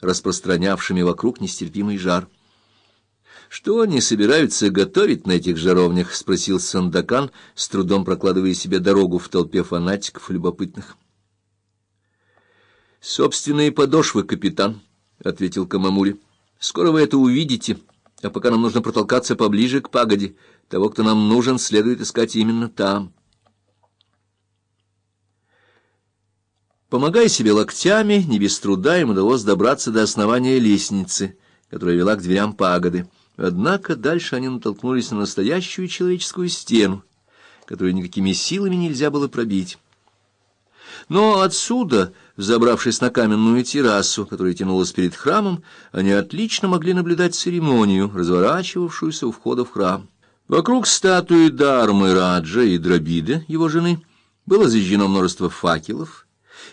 распространявшими вокруг нестерпимый жар. — Что они собираются готовить на этих жаровнях? — спросил Сандакан, с трудом прокладывая себе дорогу в толпе фанатиков любопытных. — Собственные подошвы, капитан, — ответил Камамури. — Скоро вы это увидите, а пока нам нужно протолкаться поближе к пагоде. Того, кто нам нужен, следует искать именно там. Помогая себе локтями, не без труда им удалось добраться до основания лестницы, которая вела к дверям пагоды. Однако дальше они натолкнулись на настоящую человеческую стену, которую никакими силами нельзя было пробить. Но отсюда, взобравшись на каменную террасу, которая тянулась перед храмом, они отлично могли наблюдать церемонию, разворачивавшуюся у входа в храм. Вокруг статуи Дармы Раджа и Дробиды, его жены, было зажжено множество факелов,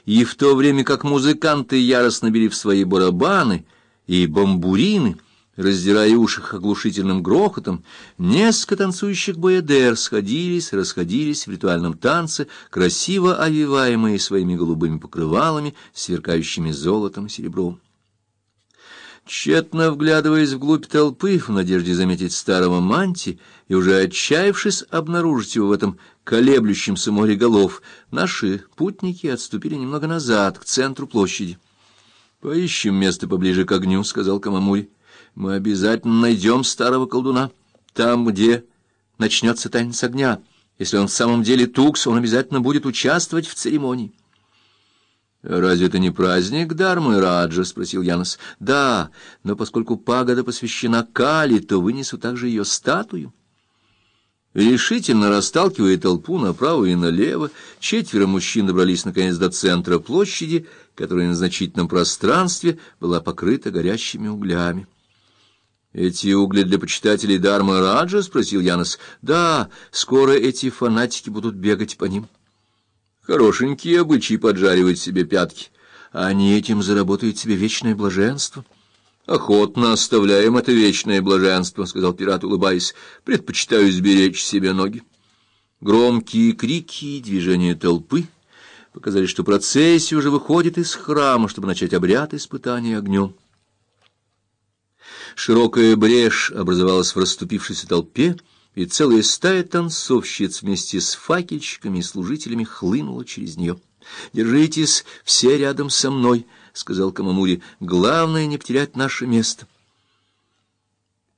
и в то время как музыканты яростно били в свои барабаны и бамбурины, раздирая уши оглушительным грохотом, несколько танцующих боядер сходились, расходились в ритуальном танце, красиво овиваемые своими голубыми покрывалами, сверкающими золотом и серебром. Тщетно вглядываясь вглубь толпы, в надежде заметить старого манти, и уже отчаявшись обнаружить его в этом колеблющемся море голов, наши путники отступили немного назад, к центру площади. — Поищем место поближе к огню, — сказал Камамури. — Мы обязательно найдем старого колдуна. Там, где начнется танец огня. Если он в самом деле тукс, он обязательно будет участвовать в церемонии. «Разве это не праздник Дармы Раджа?» — спросил Янос. «Да, но поскольку пагода посвящена Кали, то вынесу также ее статую». Решительно расталкивая толпу направо и налево, четверо мужчин добрались наконец до центра площади, которая на значительном пространстве была покрыта горящими углями. «Эти угли для почитателей Дармы Раджа?» — спросил Янос. «Да, скоро эти фанатики будут бегать по ним». Хорошенькие обычаи поджаривать себе пятки. Они этим заработают себе вечное блаженство. Охотно оставляем это вечное блаженство, — сказал пират, улыбаясь. Предпочитаю сберечь себе ноги. Громкие крики и движения толпы показали, что процессия уже выходит из храма, чтобы начать обряд испытания огнем. Широкая брешь образовалась в расступившейся толпе, — и целая стая танцовщиц вместе с факельщиками и служителями хлынула через нее. «Держитесь все рядом со мной», — сказал Камамури. «Главное — не потерять наше место».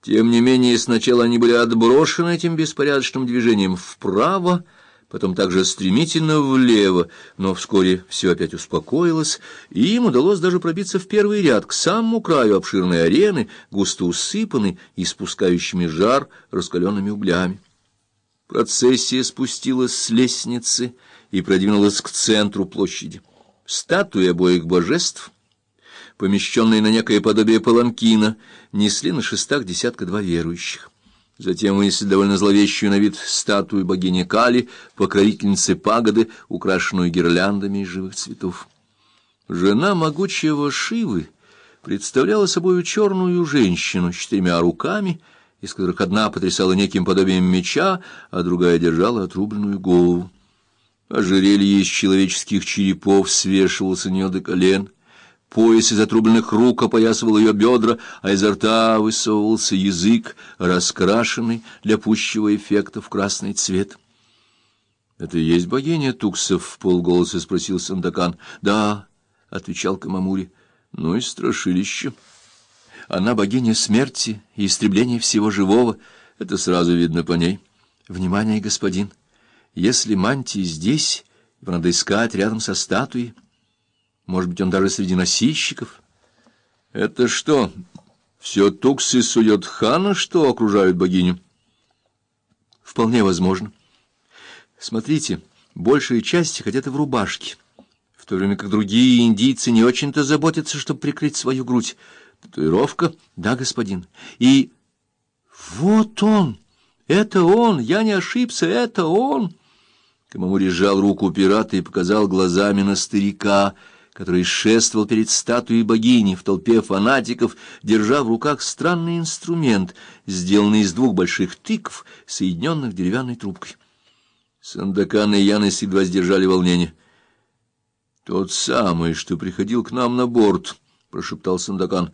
Тем не менее, сначала они были отброшены этим беспорядочным движением вправо, потом также стремительно влево, но вскоре все опять успокоилось, и им удалось даже пробиться в первый ряд, к самому краю обширной арены, густо усыпанной и спускающими жар раскаленными углями. Процессия спустилась с лестницы и продвинулась к центру площади. Статуи обоих божеств, помещенные на некое подобие паланкина, несли на шестах десятка-два верующих. Затем вынесли довольно зловещую на вид статую богини Кали, покровительницы пагоды, украшенную гирляндами из живых цветов. Жена могучего Шивы представляла собой черную женщину с четырьмя руками, из которых одна потрясала неким подобием меча, а другая держала отрубленную голову. Ожерелье из человеческих черепов свешивалось у нее до колен, Пояс из отрубленных рук опоясывал ее бедра, а изо рта высовывался язык, раскрашенный для пущего эффекта в красный цвет. — Это и есть богиня Туксов? — в полголоса спросил Сандакан. — Да, — отвечал Камамури. — Ну и страшилище. Она богиня смерти и истребления всего живого. Это сразу видно по ней. Внимание, господин! Если мантии здесь, его надо искать рядом со статуей. Может быть, он даже среди носильщиков? Это что, все туксы сует хана, что окружают богиню? Вполне возможно. Смотрите, большая часть хотят и в рубашке, в то время как другие индийцы не очень-то заботятся, чтобы прикрыть свою грудь. Татуировка? Да, господин. И вот он! Это он! Я не ошибся, это он! Камамури сжал руку пирата и показал глазами на старика — который шествовал перед статуей богини в толпе фанатиков, держа в руках странный инструмент, сделанный из двух больших тыкв, соединенных деревянной трубкой. Сандакан и Янес едва сдержали волнение. «Тот самый, что приходил к нам на борт», — прошептал Сандакан.